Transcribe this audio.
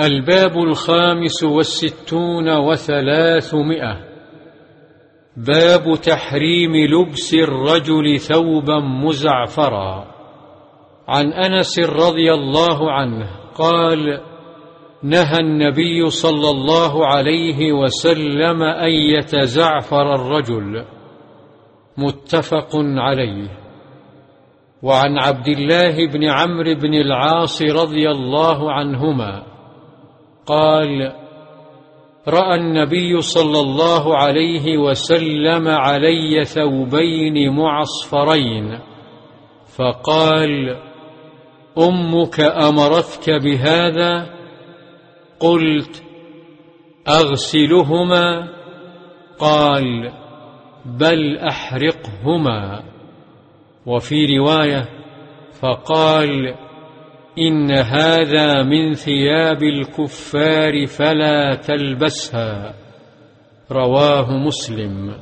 الباب الخامس والستون وثلاثمائة. باب تحريم لبس الرجل ثوبا مزعفرا. عن أنس رضي الله عنه قال نهى النبي صلى الله عليه وسلم أن يتزعفر الرجل. متفق عليه. وعن عبد الله بن عمرو بن العاص رضي الله عنهما قال رأى النبي صلى الله عليه وسلم علي ثوبين معصفرين فقال أمك أمرتك بهذا؟ قلت أغسلهما. قال بل أحرقهما. وفي رواية فقال إن هذا من ثياب الكفار فلا تلبسها. رواه مسلم.